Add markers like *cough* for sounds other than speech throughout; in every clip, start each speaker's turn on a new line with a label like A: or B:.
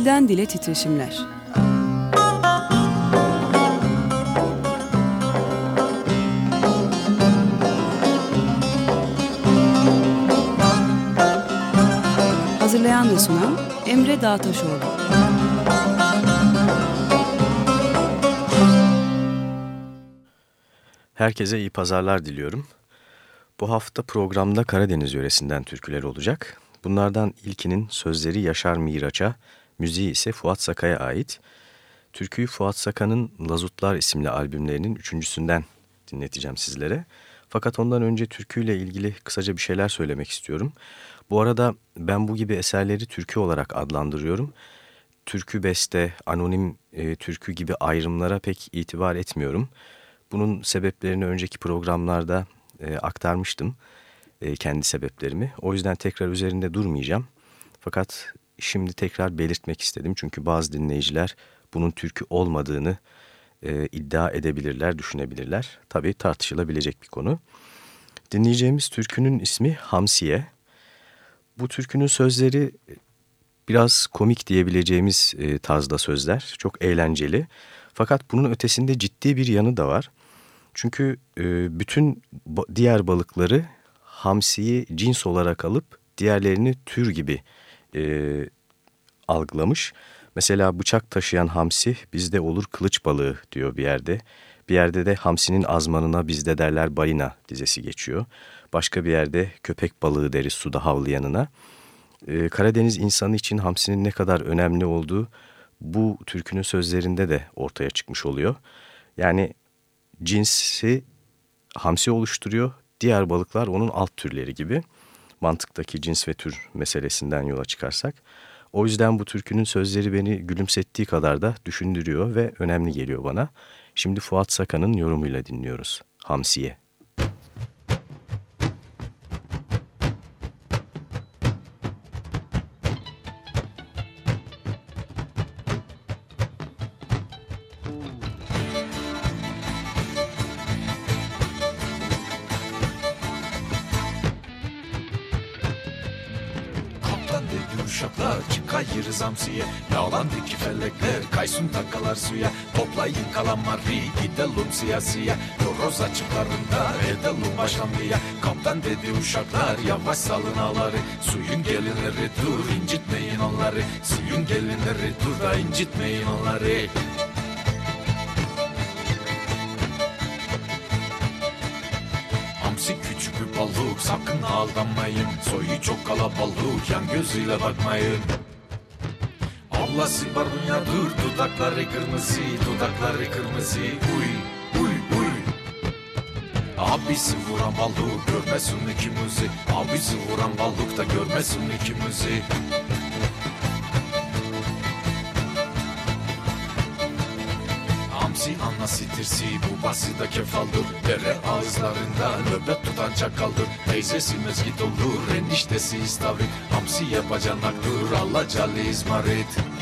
A: Dilden dile titreşimler. Hazırlayan ve sunan Emre Dağtaşoğlu.
B: Herkese iyi pazarlar diliyorum. Bu hafta programda Karadeniz yöresinden türküler olacak. Bunlardan ilkinin sözleri Yaşar Miraç'a, müziği ise Fuat Saka'ya ait. Türküyü Fuat Saka'nın Lazutlar isimli albümlerinin üçüncüsünden dinleteceğim sizlere. Fakat ondan önce türküyle ilgili kısaca bir şeyler söylemek istiyorum. Bu arada ben bu gibi eserleri türkü olarak adlandırıyorum. Türkü beste, anonim e, türkü gibi ayrımlara pek itibar etmiyorum. Bunun sebeplerini önceki programlarda e, aktarmıştım e, kendi sebeplerimi. O yüzden tekrar üzerinde durmayacağım. Fakat şimdi tekrar belirtmek istedim. Çünkü bazı dinleyiciler bunun türkü olmadığını e, iddia edebilirler, düşünebilirler. Tabii tartışılabilecek bir konu. Dinleyeceğimiz türkünün ismi Hamsiye. Bu türkünün sözleri biraz komik diyebileceğimiz e, tarzda sözler. Çok eğlenceli. Fakat bunun ötesinde ciddi bir yanı da var. Çünkü e, bütün diğer balıkları hamsiyi cins olarak alıp diğerlerini tür gibi e, algılamış. Mesela bıçak taşıyan hamsi bizde olur kılıç balığı diyor bir yerde. Bir yerde de hamsinin azmanına bizde derler balina dizesi geçiyor. Başka bir yerde köpek balığı deriz suda havlayanına. Ee, Karadeniz insanı için hamsinin ne kadar önemli olduğu bu türkünün sözlerinde de ortaya çıkmış oluyor. Yani cinsi hamsi oluşturuyor. Diğer balıklar onun alt türleri gibi. Mantıktaki cins ve tür meselesinden yola çıkarsak. O yüzden bu türkünün sözleri beni gülümsettiği kadar da düşündürüyor ve önemli geliyor bana. Şimdi Fuat Sakan'ın yorumuyla dinliyoruz. Hamsiye.
C: Zamsiye Yağlandı ki fellekler kaysın takalar suya. Toplayın kalanları gidelim siyasiye. Yoroz açıklarında edelim başlandıya Kaptan dedi uşaklar yavaş salın ağları. Suyun gelinleri dur incitmeyin onları. Suyun gelinleri dur da incitmeyin onları. Hamsi küçük bir balık sakın aldanmayın. Soyu çok kalabalık yan gözüyle bakmayın Ablası dur. Dudakları kırmızı dudakları kırmızı. Uy uy uy. Abisi vuran balık görmesin ikimizi. Abisi vuran balık da görmesin ikimizi. Hamsi anası tirsi babası da kefaldır. Dere ağızlarında nöbet tutan çakaldır. Teyzesi mezgit olur eniştesi istavrit. Hamsiye bacanaktır alacalı izmarit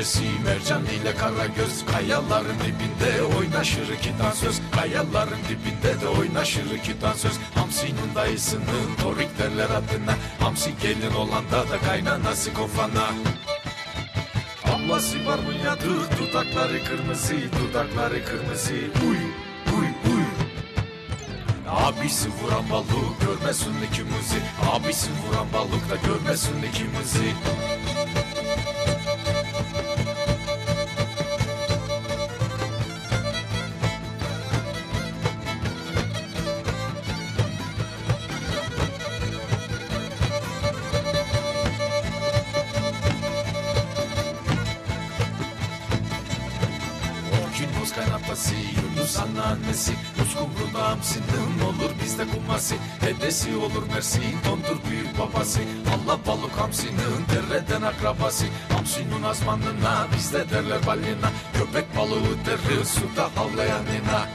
C: Görümcesi mercan ile kara göz. Kayaların dibinde oynaşır iki dansöz Kayaların dibinde de oynaşır iki dansöz Hamsinin dayısının torik derler adına. Hamsi gelin olanda da kaynanası kofana. Ablası var mı yadır dudakları kırmızı dudakları kırmızı. Uy uy uy. Abisi vuran balık görmesin ikimizi. Abisi vuran balık da görmesin ikimizi Dedesi olur Mersin dondur büyük babası. Allah balık hamsinin dereden akrabası. Hamsinin azmanına bizde derler balina. Köpek balığı deri suda havlayanına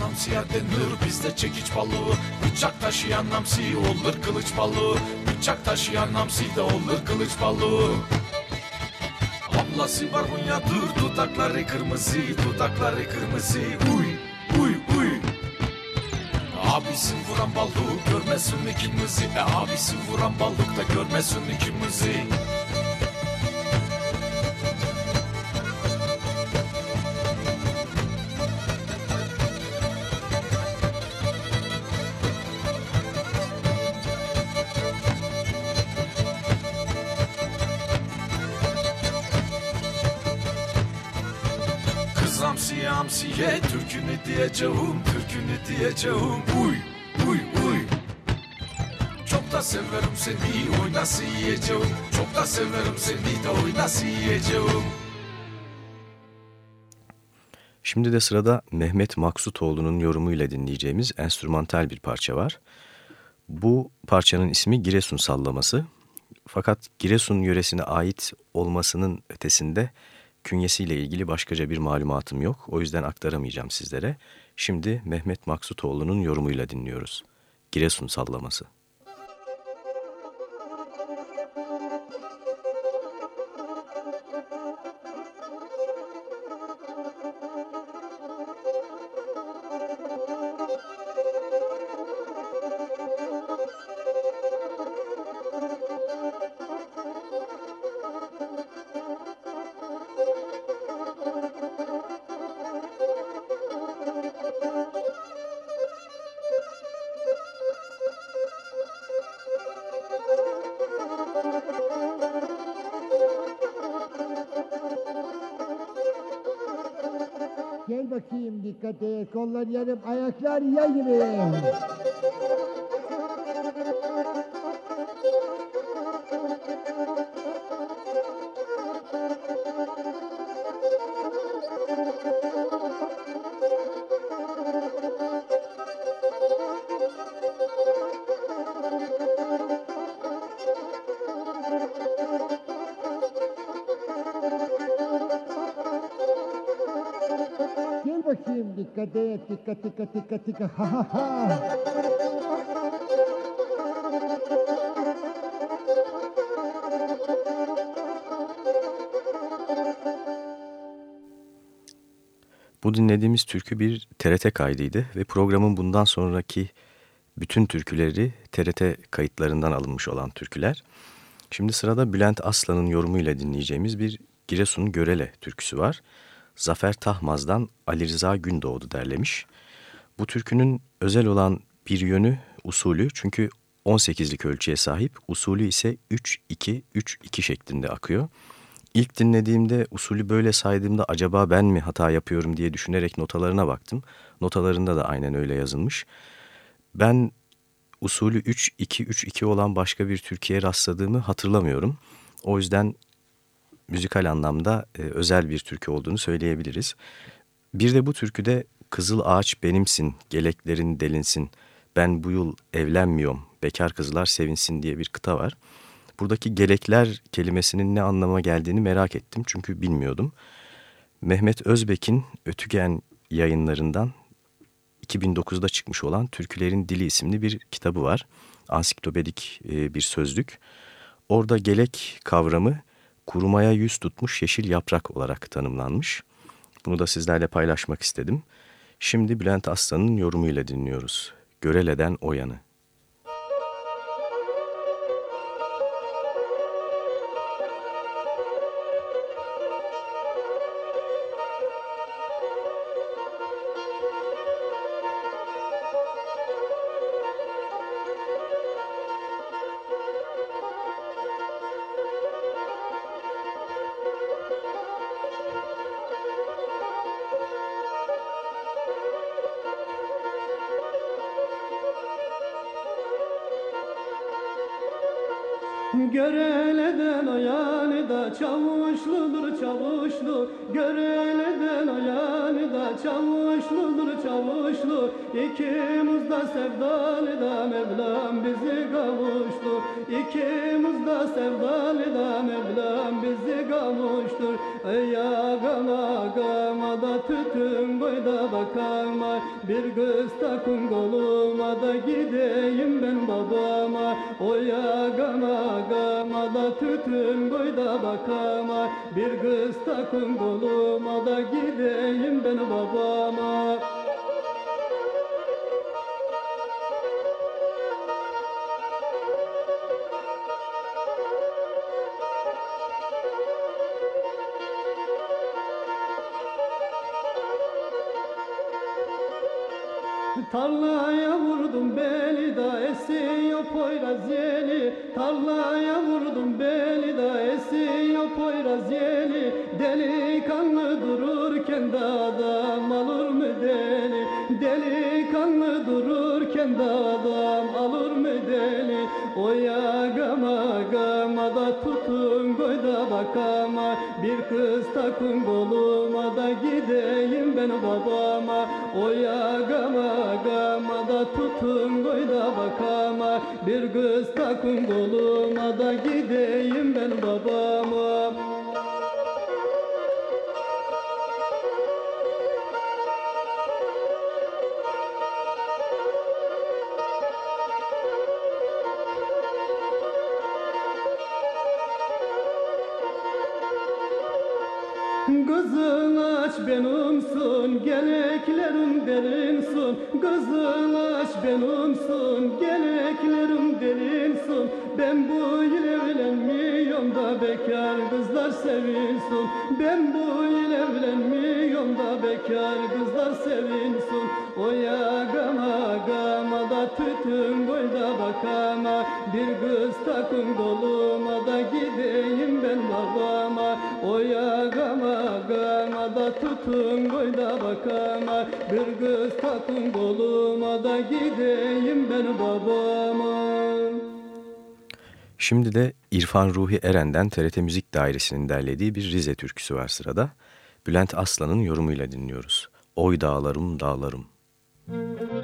C: Namsiye denir bizde çekiç balığı. Bıçak taşıyan namsi olur kılıç balığı. Bıçak taşıyan namsi de olur kılıç balığı Ablası barbunyadır dudakları kırmızı dudakları kırmızı. Uy uy uy. Abisi vuran balık görmesin ikimizi e, Abisi vuran balık da görmesin ikimizi hamsiye türkünü diyeceğim Türkünü diyeceğim Uy uy uy Çok da severim seni oy nasıl yiyeceğim Çok da severim seni de oy nasıl yiyeceğim
B: Şimdi de sırada Mehmet Maksutoğlu'nun yorumuyla dinleyeceğimiz enstrümantal bir parça var. Bu parçanın ismi Giresun Sallaması. Fakat Giresun yöresine ait olmasının ötesinde künyesiyle ilgili başkaca bir malumatım yok. O yüzden aktaramayacağım sizlere. Şimdi Mehmet Maksutoğlu'nun yorumuyla dinliyoruz. Giresun Sallaması.
D: Bakayım dikkat et. Kollar yarım, ayaklar yay gibi. Bakayım dikkat et. Dikkat dikkat dikkat dikkat. Ha ha ha.
B: Bu dinlediğimiz türkü bir TRT kaydıydı ve programın bundan sonraki bütün türküleri TRT kayıtlarından alınmış olan türküler. Şimdi sırada Bülent Aslan'ın yorumuyla dinleyeceğimiz bir Giresun Görele türküsü var. Zafer Tahmaz'dan Ali Rıza Gündoğdu derlemiş. Bu türkünün özel olan bir yönü usulü çünkü 18'lik ölçüye sahip, usulü ise 3-2-3-2 şeklinde akıyor. İlk dinlediğimde usulü böyle saydığımda acaba ben mi hata yapıyorum diye düşünerek notalarına baktım. Notalarında da aynen öyle yazılmış. Ben usulü 3-2-3-2 olan başka bir Türkiye rastladığımı hatırlamıyorum. O yüzden müzikal anlamda e, özel bir türkü olduğunu söyleyebiliriz. Bir de bu türküde Kızıl ağaç benimsin, geleklerin delinsin, ben bu yıl evlenmiyorum, bekar kızlar sevinsin diye bir kıta var. Buradaki gelekler kelimesinin ne anlama geldiğini merak ettim çünkü bilmiyordum. Mehmet Özbek'in Ötügen yayınlarından 2009'da çıkmış olan Türkülerin Dili isimli bir kitabı var. Ansiklopedik e, bir sözlük. Orada gelek kavramı kurumaya yüz tutmuş yeşil yaprak olarak tanımlanmış. Bunu da sizlerle paylaşmak istedim. Şimdi Bülent Aslan'ın yorumuyla dinliyoruz. Göreleden o yanı.
E: Bakama Bir kız takın koluma da gideyim ben babama. Oya gama gama da tütün boyda bakama Bir kız takın koluma da gideyim ben babama Tarlaya vurdum beli da esiyor poyraz yeli. Tarlaya vurdum beli da esiyor poyraz yeli. Delikanlı dururken de adam alır mı deli? Delikanlı dururken de adam alır mı deli? Oya gama gama da tutun koyda bakama. Bir kız takın koluma da gideyim ben babama. Oya tutun koyda bakama. Bir kız takın koluma da gideyim ben babama derinsin Kızıl aç benimsin, geleklerim derinsin Ben bu yıl evlenmiyorum da bekar kızlar sevinsin. Ben bu yıl evlenmiyorum da bekar kızlar sevinsin. Oya gama gama da tütün boyda bakama. Bir kız takın koluma tutun boyda bakama Bir kız takın koluma da gideyim ben babama
B: Şimdi de İrfan Ruhi Eren'den TRT Müzik Dairesi'nin derlediği bir Rize türküsü var sırada. Bülent Aslan'ın yorumuyla dinliyoruz. Oy dağlarım dağlarım.
E: Oy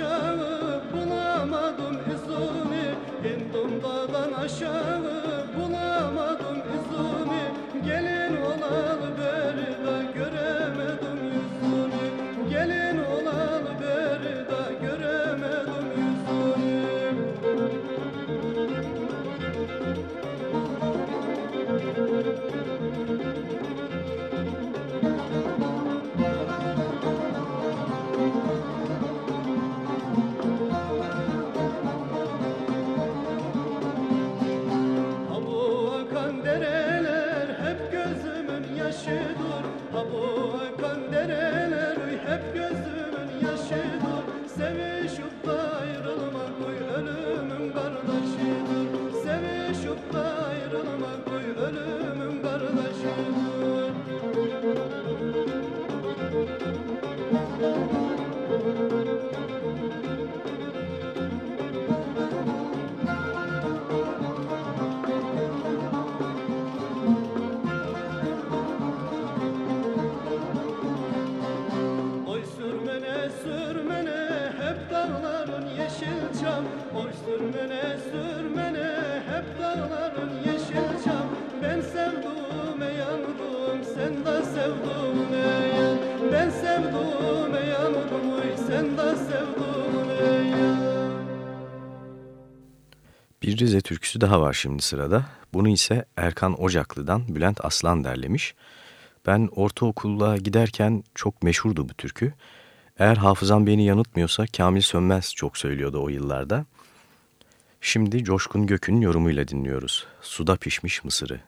E: aşağı bulamadım izini İndim dağdan aşağı
B: Rize türküsü daha var şimdi sırada. Bunu ise Erkan Ocaklı'dan Bülent Aslan derlemiş. Ben ortaokulla giderken çok meşhurdu bu türkü. Eğer hafızam beni yanıltmıyorsa Kamil Sönmez çok söylüyordu o yıllarda. Şimdi Coşkun Gök'ün yorumuyla dinliyoruz. Suda pişmiş mısırı.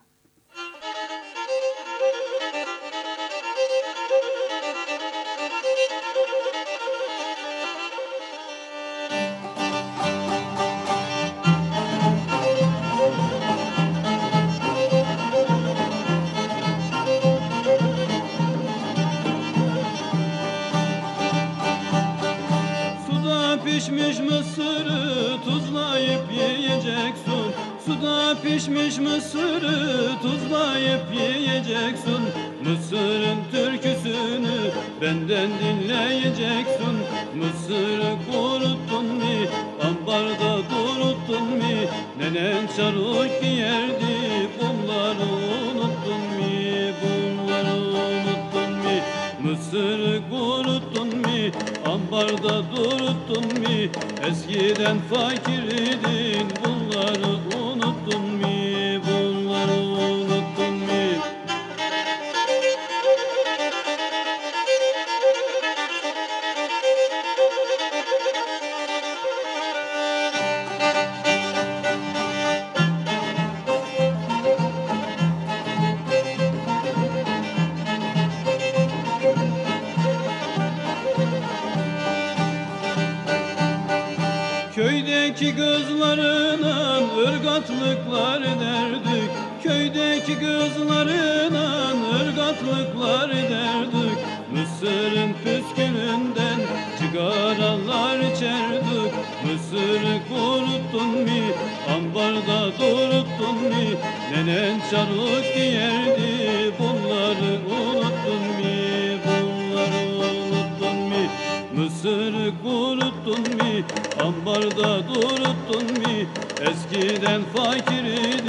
F: Eskiden fakirdin,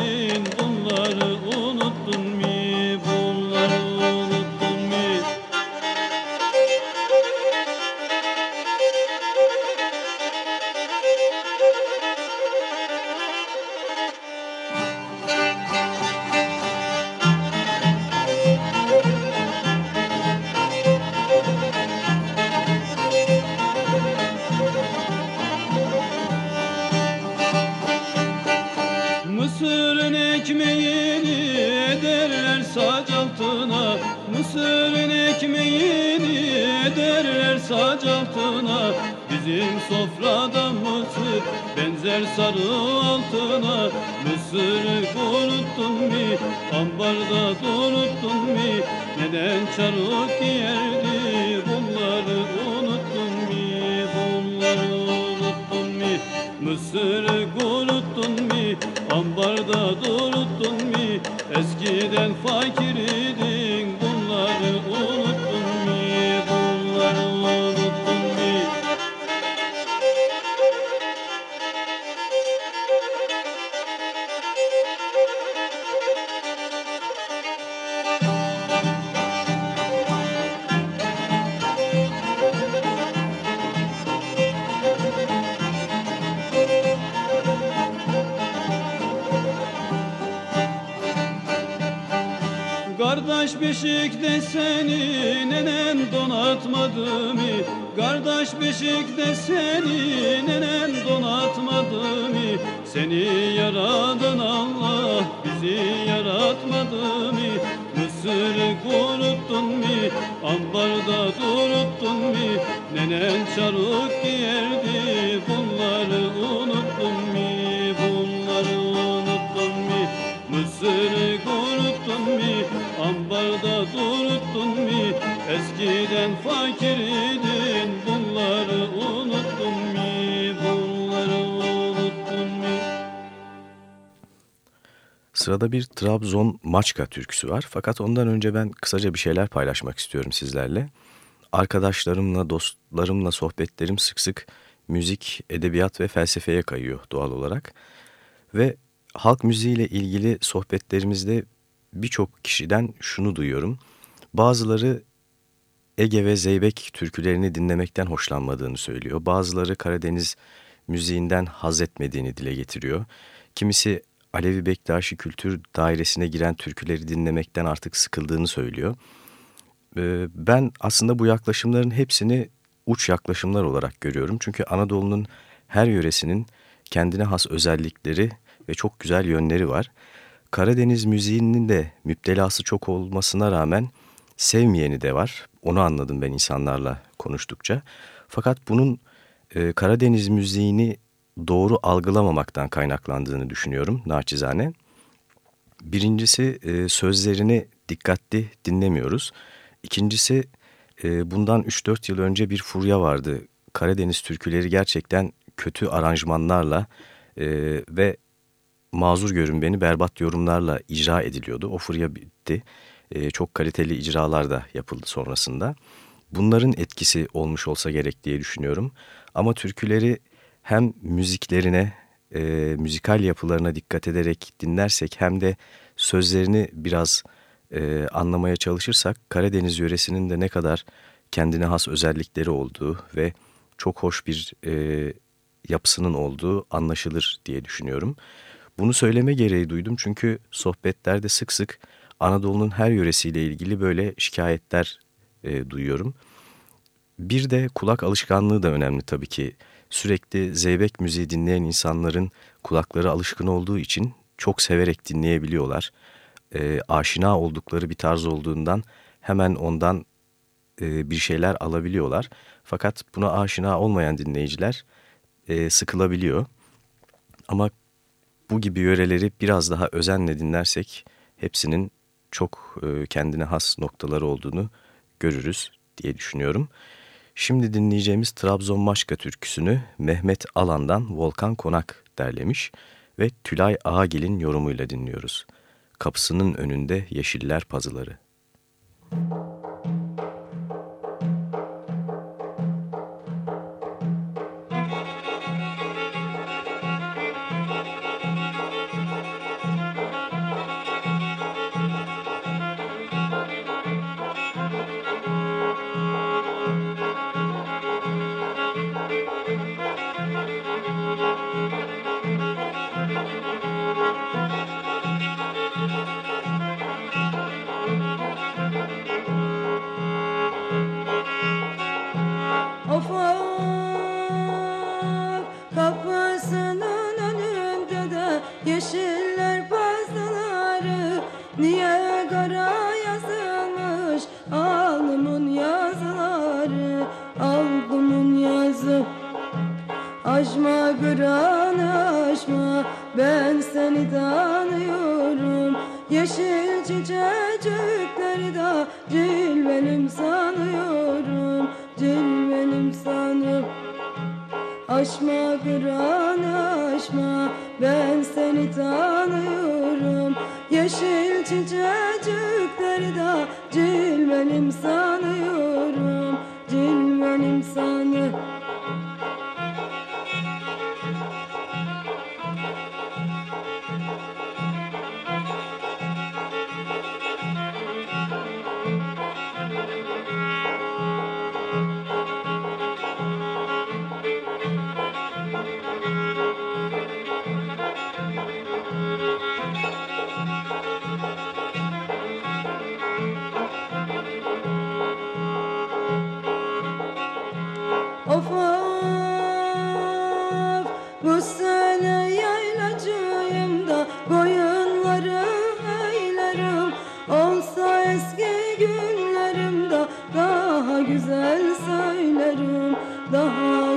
F: Seni yaradan Allah bizi yaratmadı mı? Mısırı kuruttun mi? Ambarda duruttun mi? Nenen çarık giyerdi bunları unuttun mi? Bunları unuttun mi? Mısırı kuruttun mi? Ambarda duruttun mi? Eskiden fakirdin
B: Sırada bir Trabzon Maçka türküsü var. Fakat ondan önce ben kısaca bir şeyler paylaşmak istiyorum sizlerle. Arkadaşlarımla, dostlarımla sohbetlerim sık sık müzik, edebiyat ve felsefeye kayıyor doğal olarak. Ve halk müziğiyle ilgili sohbetlerimizde birçok kişiden şunu duyuyorum. Bazıları Ege ve Zeybek türkülerini dinlemekten hoşlanmadığını söylüyor. Bazıları Karadeniz müziğinden haz etmediğini dile getiriyor. Kimisi Alevi Bektaşi kültür dairesine giren türküleri dinlemekten artık sıkıldığını söylüyor. Ee, ben aslında bu yaklaşımların hepsini uç yaklaşımlar olarak görüyorum. Çünkü Anadolu'nun her yöresinin kendine has özellikleri ve çok güzel yönleri var. Karadeniz müziğinin de müptelası çok olmasına rağmen sevmeyeni de var. Onu anladım ben insanlarla konuştukça. Fakat bunun e, Karadeniz müziğini doğru algılamamaktan kaynaklandığını düşünüyorum naçizane. Birincisi e, sözlerini dikkatli dinlemiyoruz. İkincisi e, bundan 3-4 yıl önce bir furya vardı. Karadeniz türküleri gerçekten kötü aranjmanlarla e, ve mazur görün beni berbat yorumlarla icra ediliyordu. O furya bitti. Çok kaliteli icralar da yapıldı sonrasında. Bunların etkisi olmuş olsa gerek diye düşünüyorum. Ama türküleri hem müziklerine, e, müzikal yapılarına dikkat ederek dinlersek hem de sözlerini biraz e, anlamaya çalışırsak Karadeniz yöresinin de ne kadar kendine has özellikleri olduğu ve çok hoş bir e, yapısının olduğu anlaşılır diye düşünüyorum. Bunu söyleme gereği duydum çünkü sohbetlerde sık sık Anadolu'nun her yöresiyle ilgili böyle şikayetler e, duyuyorum. Bir de kulak alışkanlığı da önemli tabii ki. Sürekli zeybek müziği dinleyen insanların kulakları alışkın olduğu için çok severek dinleyebiliyorlar. E, aşina oldukları bir tarz olduğundan hemen ondan e, bir şeyler alabiliyorlar. Fakat buna aşina olmayan dinleyiciler e, sıkılabiliyor. Ama bu gibi yöreleri biraz daha özenle dinlersek hepsinin çok e, kendine has noktaları olduğunu görürüz diye düşünüyorum. Şimdi dinleyeceğimiz Trabzon Maşka türküsünü Mehmet Alan'dan Volkan Konak derlemiş ve Tülay Ağagil'in yorumuyla dinliyoruz. Kapısının önünde yeşiller pazıları. Müzik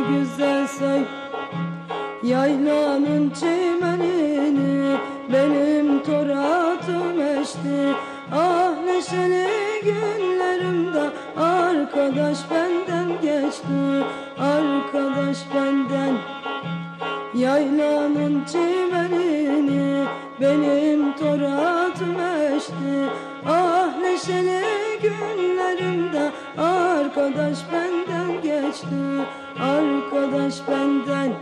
G: güzel say. Yaylanın çimenini benim toratım eşti. Ah neşeli günlerimde arkadaş benden geçti. Arkadaş benden. Yaylanın çimenini benim toratım eşti. Ah neşeli günlerimde arkadaş benden Arkadaş benden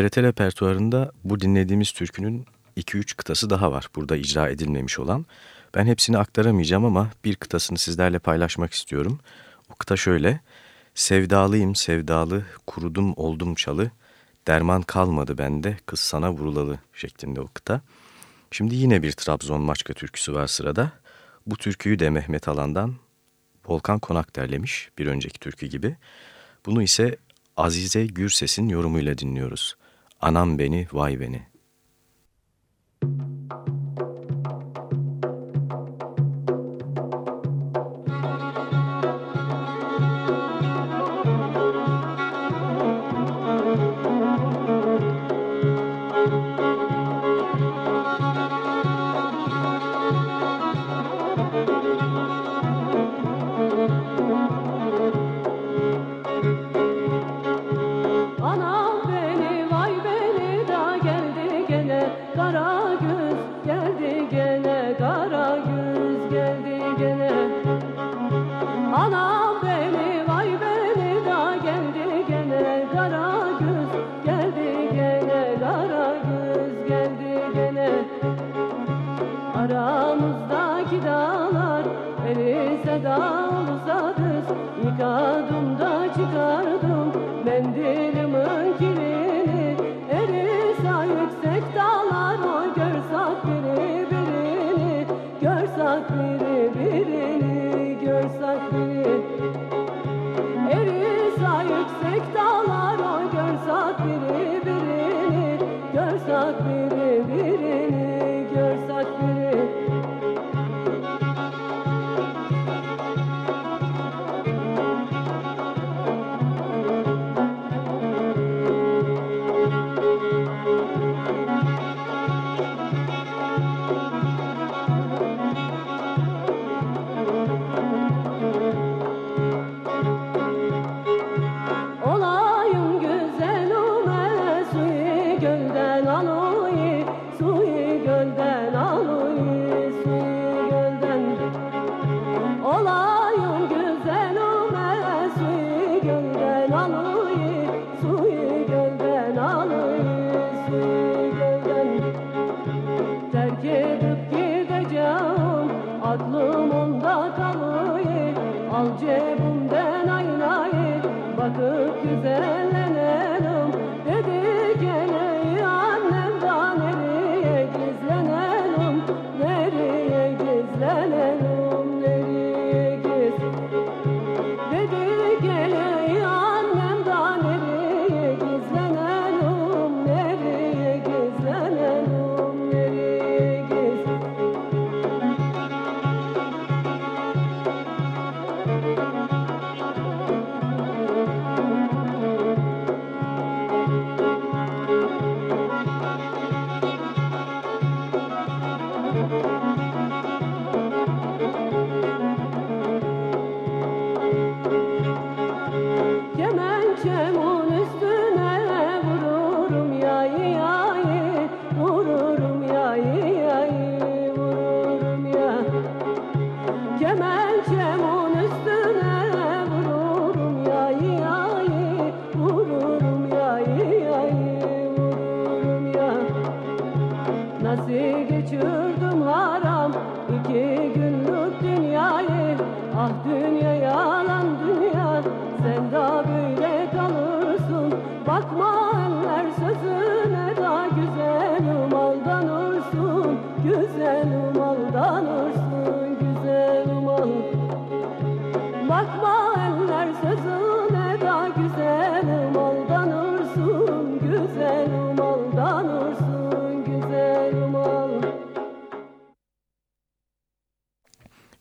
H: TRT repertuarında bu dinlediğimiz türkünün 2-3 kıtası daha var burada icra edilmemiş olan. Ben hepsini aktaramayacağım ama bir kıtasını sizlerle paylaşmak istiyorum. O kıta şöyle. Sevdalıyım sevdalı, kurudum oldum çalı, derman kalmadı bende, kız sana vurulalı şeklinde o kıta. Şimdi yine bir Trabzon maçka türküsü var sırada. Bu türküyü de Mehmet Alan'dan Volkan Konak derlemiş bir önceki türkü gibi. Bunu ise Azize Gürses'in yorumuyla dinliyoruz. Anam beni, vay beni.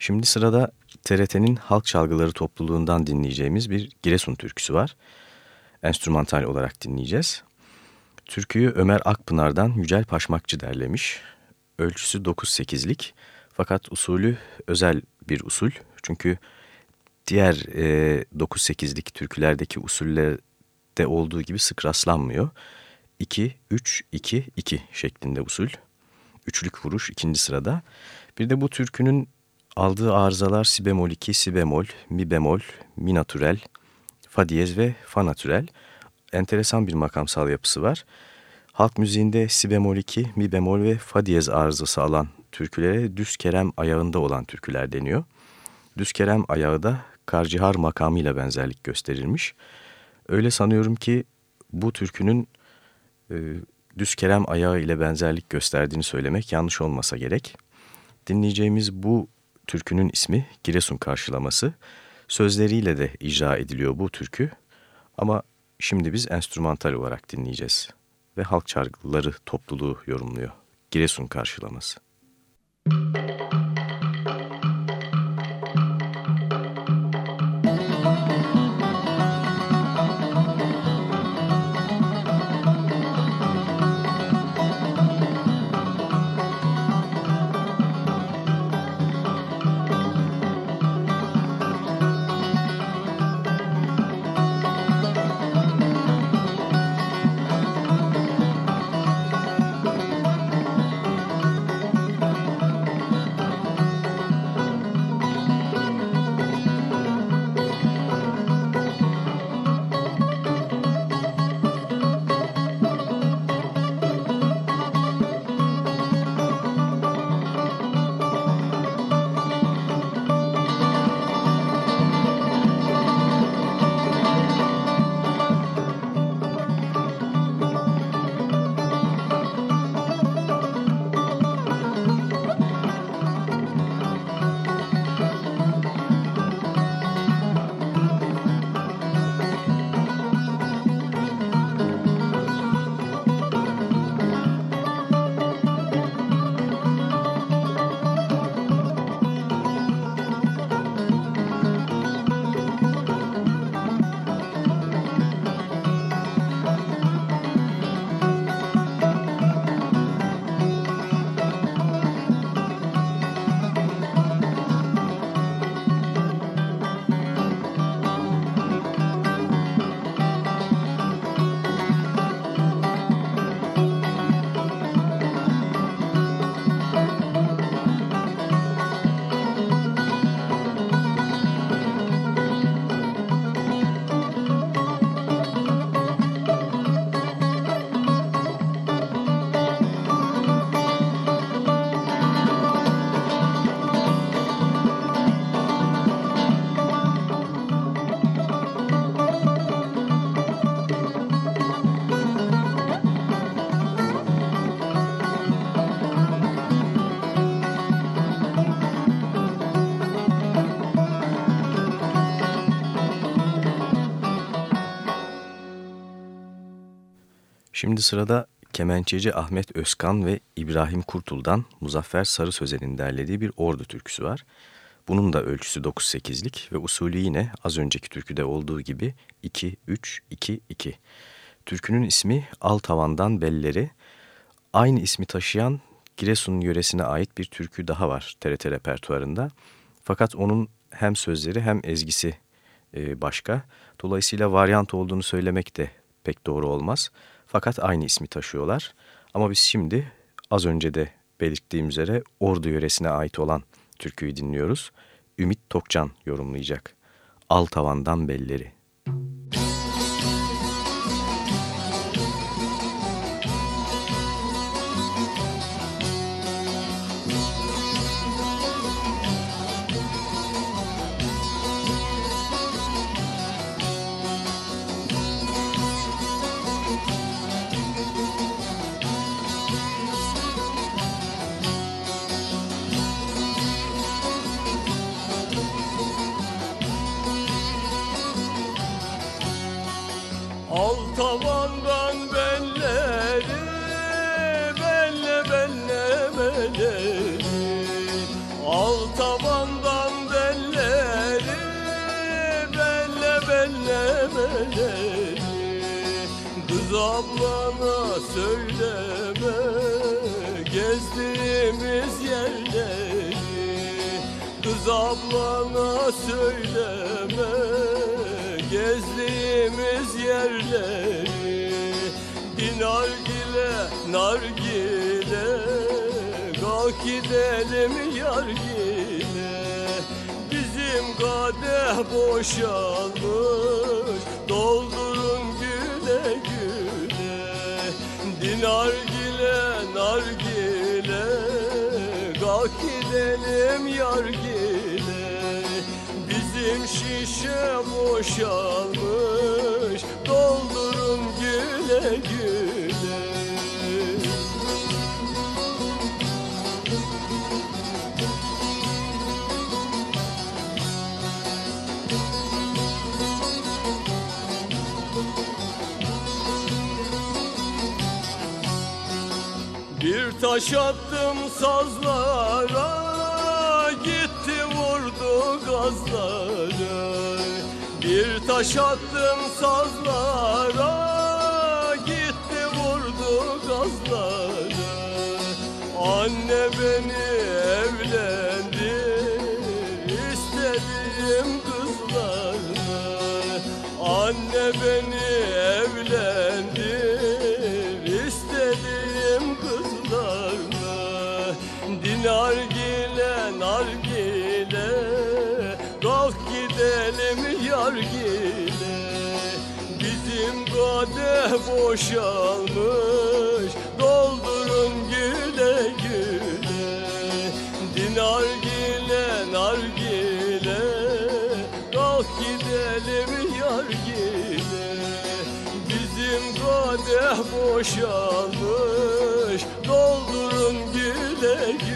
B: Şimdi sırada TRT'nin Halk Çalgıları topluluğundan dinleyeceğimiz bir Giresun türküsü var. Enstrümantal olarak dinleyeceğiz. Türküyü Ömer Akpınar'dan Yücel Paşmakçı derlemiş. Ölçüsü 9-8'lik fakat usulü özel bir usul. Çünkü diğer e, 9-8'lik türkülerdeki usullerde olduğu gibi sık rastlanmıyor. 2-3-2-2 şeklinde usul. Üçlük vuruş ikinci sırada. Bir de bu türkünün aldığı arızalar si bemol 2, si bemol, mi bemol, mi natürel, fa diyez ve fa natürel. Enteresan bir makamsal yapısı var. Halk müziğinde si bemol 2, mi bemol ve fa diyez arızası alan türkülere düz kerem ayağında olan türküler deniyor. Düz kerem ayağı da karcihar makamıyla benzerlik gösterilmiş. Öyle sanıyorum ki bu türkünün e, düz kerem ayağı ile benzerlik gösterdiğini söylemek yanlış olmasa gerek. Dinleyeceğimiz bu türkünün ismi Giresun karşılaması. Sözleriyle de icra ediliyor bu türkü ama şimdi biz enstrümantal olarak dinleyeceğiz ve halk çalgıları topluluğu yorumluyor. Giresun karşılaması. Müzik Şimdi sırada kemençeci Ahmet Özkan ve İbrahim Kurtul'dan Muzaffer Sarı Sözen'in derlediği bir ordu türküsü var. Bunun da ölçüsü 9-8'lik ve usulü yine az önceki türküde olduğu gibi 2-3-2-2. Türkünün ismi Al Tavandan Belleri. Aynı ismi taşıyan Giresun yöresine ait bir türkü daha var TRT repertuarında. Fakat onun hem sözleri hem ezgisi e, başka. Dolayısıyla varyant olduğunu söylemek de pek doğru olmaz. Fakat aynı ismi taşıyorlar. Ama biz şimdi az önce de belirttiğim üzere Ordu yöresine ait olan türküyü dinliyoruz. Ümit Tokcan yorumlayacak. Al tavandan belleri.
I: Taş attım sazlara Gitti vurdu gazlara. Bir taş attım sazlara Gitti vurdu gazlara. Anne beni evlendir istediğim kızlarla Anne beni boşalmış. Doldurun güle güle. Dinar gile nargile Kalk gidelim yar gile Bizim kadeh boşalmış. Doldurun güle güle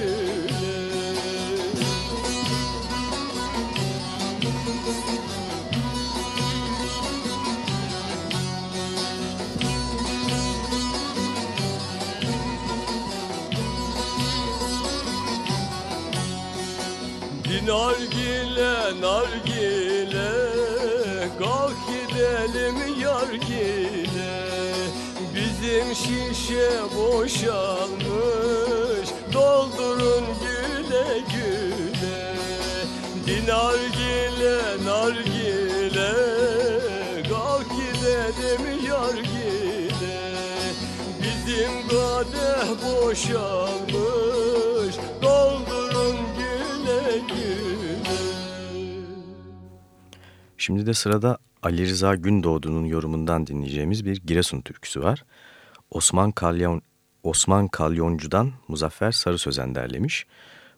I: Nargile, nargile Kalk gidelim yargile. Bizim şişe boşalmış Doldurun güle güle. Dinargile, nargile Kalk gidelim yargile. Bizim kadeh boşalmış
B: Şimdi de sırada Ali Rıza Gündoğdu'nun yorumundan dinleyeceğimiz bir Giresun türküsü var. Osman Kalyon Osman Kalyoncu'dan Muzaffer Sarı Sözen derlemiş.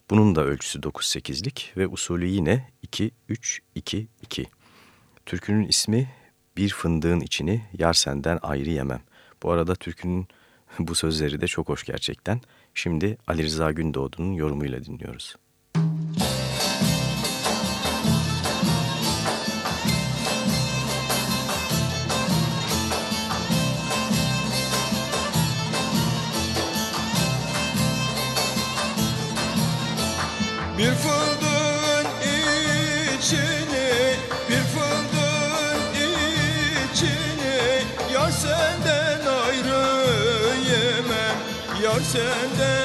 B: Bunun da ölçüsü 9-8'lik ve usulü yine 2-3-2-2. Türkünün ismi Bir fındığın içini yar senden ayrı yemem. Bu arada türkünün *laughs* bu sözleri de çok hoş gerçekten. Şimdi Ali Rıza Gündoğdu'nun yorumuyla dinliyoruz.
J: Bir fındığın içini, bir fındığın içini Yar senden ayrı yemem, yar senden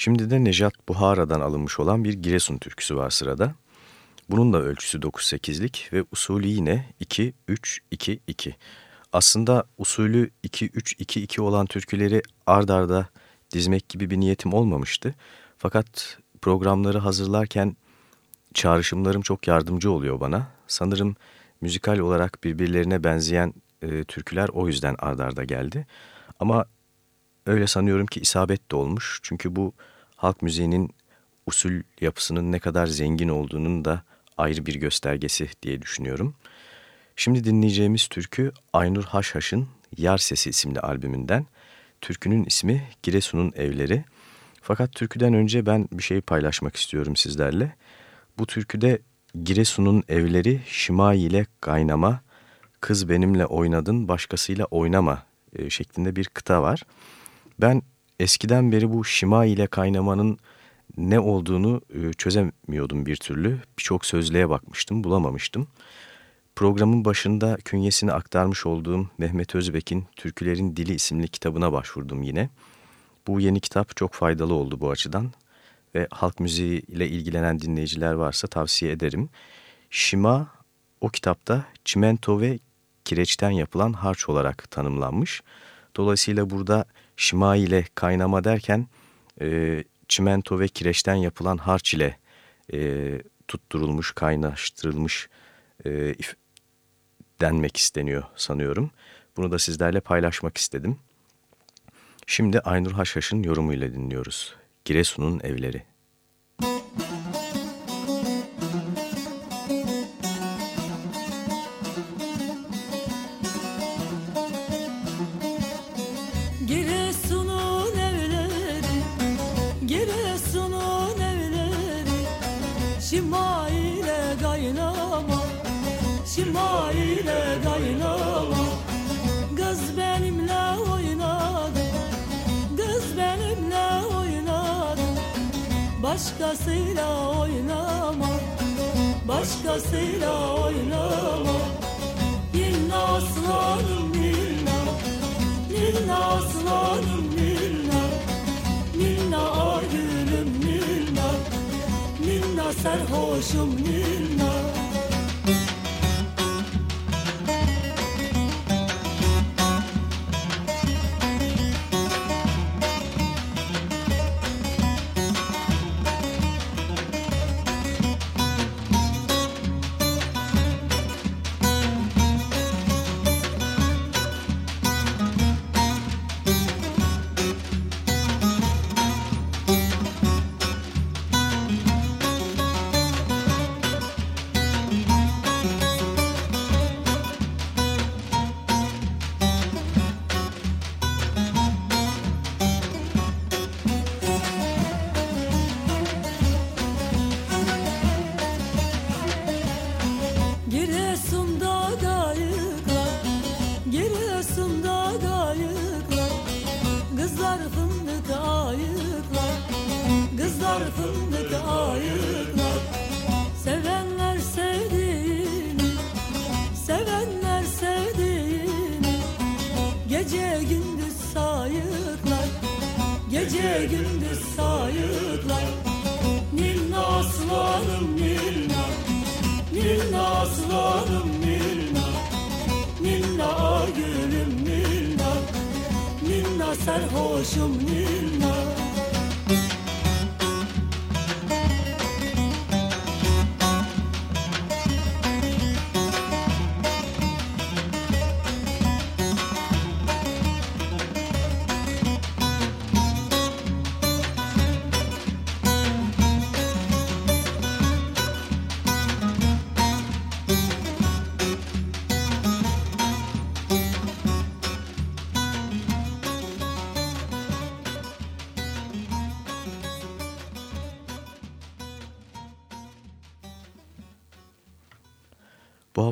B: Şimdi de Nejat Buhara'dan alınmış olan bir Giresun türküsü var sırada. Bunun da ölçüsü 9-8'lik ve usulü yine 2-3-2-2. Aslında usulü 2-3-2-2 olan türküleri ard arda dizmek gibi bir niyetim olmamıştı. Fakat programları hazırlarken çağrışımlarım çok yardımcı oluyor bana. Sanırım müzikal olarak birbirlerine benzeyen e, türküler o yüzden ard arda geldi. Ama öyle sanıyorum ki isabet de olmuş. Çünkü bu halk müziğinin usul yapısının ne kadar zengin olduğunun da ayrı bir göstergesi diye düşünüyorum. Şimdi dinleyeceğimiz türkü Aynur Haşhaş'ın Yar Sesi isimli albümünden. Türkünün ismi Giresun'un Evleri. Fakat türküden önce ben bir şey paylaşmak istiyorum sizlerle. Bu türküde Giresun'un evleri Şimai ile kaynama, kız benimle oynadın başkasıyla oynama e, şeklinde bir kıta var. Ben eskiden beri bu Şimai ile kaynamanın ne olduğunu e, çözemiyordum bir türlü. Birçok sözlüğe bakmıştım, bulamamıştım. Programın başında künyesini aktarmış olduğum Mehmet Özbek'in Türkülerin Dili isimli kitabına başvurdum yine. Bu yeni kitap çok faydalı oldu bu açıdan ve halk müziği ile ilgilenen dinleyiciler varsa tavsiye ederim. Şima o kitapta çimento ve kireçten yapılan harç olarak tanımlanmış. Dolayısıyla burada şima ile kaynama derken e, çimento ve kireçten yapılan harç ile e, tutturulmuş, kaynaştırılmış e, denmek isteniyor sanıyorum. Bunu da sizlerle paylaşmak istedim. Şimdi Aynur Haşhaş'ın yorumuyla dinliyoruz. Giresun'un evleri.
G: Başkasıyla oynama, başkasıyla oynama. Bin aslanım bilmem Nilna aslanım nilna Nilna agülüm nilna Nilna serhoşum nilna serhoşum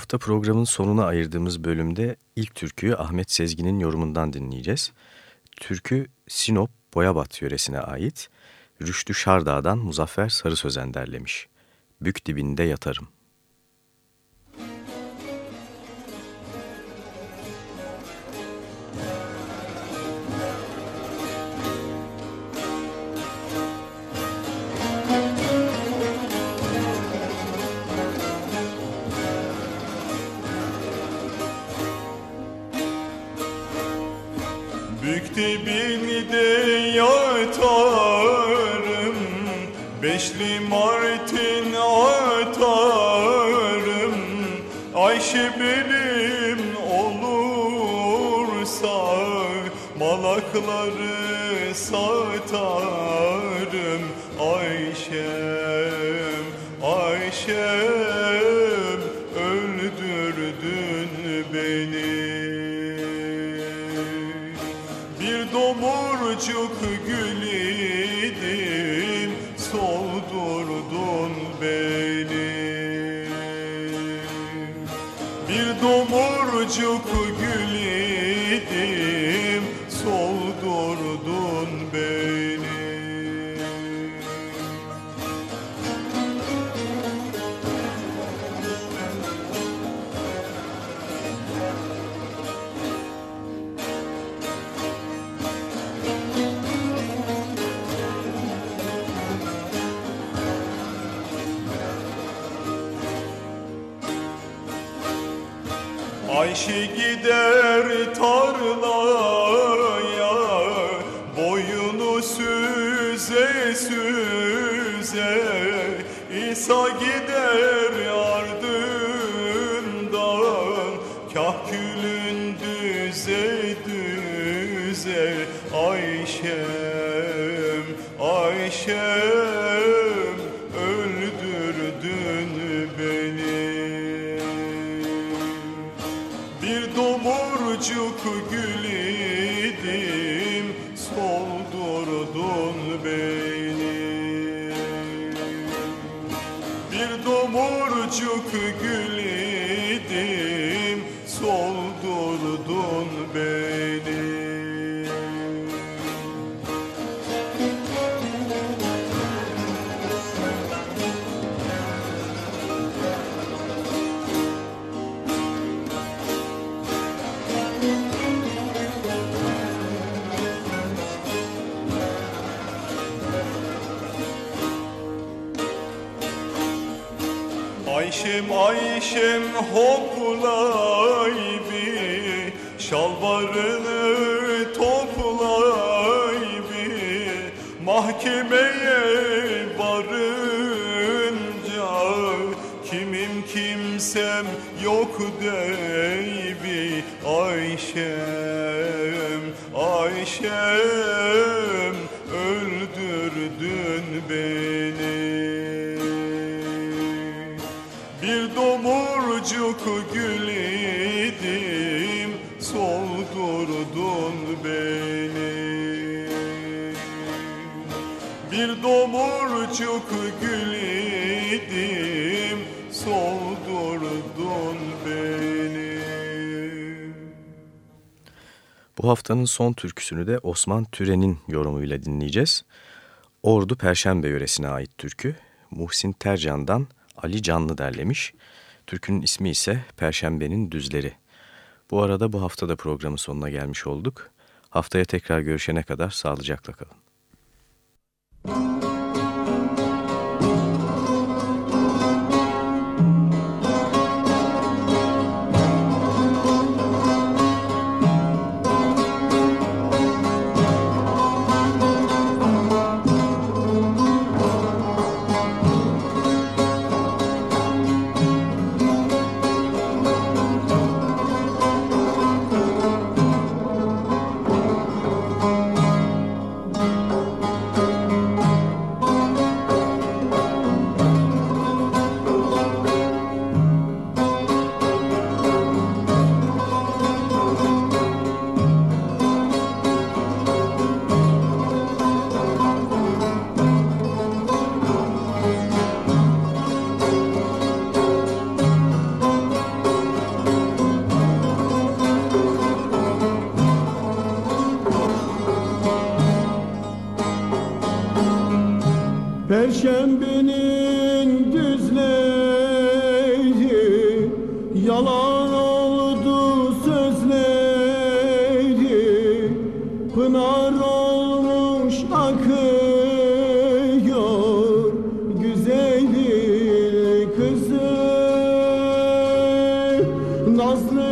B: hafta programın sonuna ayırdığımız bölümde ilk türküyü Ahmet Sezgin'in yorumundan dinleyeceğiz. Türkü Sinop Boyabat yöresine ait. Rüştü Şardağ'dan Muzaffer Sarı Sözen derlemiş. Bük dibinde yatarım.
K: Dibinde yatarım Beşli martin atarım. Ayşe benim olursa Malakları satarım Külün düze düze. Ayşem, Ayşem Ayşem hoplay bir Şalvarını toplay bir. Mahkemeye varınca Kimim kimsem yok dey domurcuk gül Soldurdun beni
B: Bu haftanın son türküsünü de Osman Türen'in yorumuyla dinleyeceğiz. Ordu Perşembe yöresine ait türkü. Muhsin Tercan'dan Ali Canlı derlemiş. Türkünün ismi ise Perşembenin Düzleri. Bu arada bu hafta da programın sonuna gelmiş olduk. Haftaya tekrar görüşene kadar sağlıcakla kalın.
I: Nazlı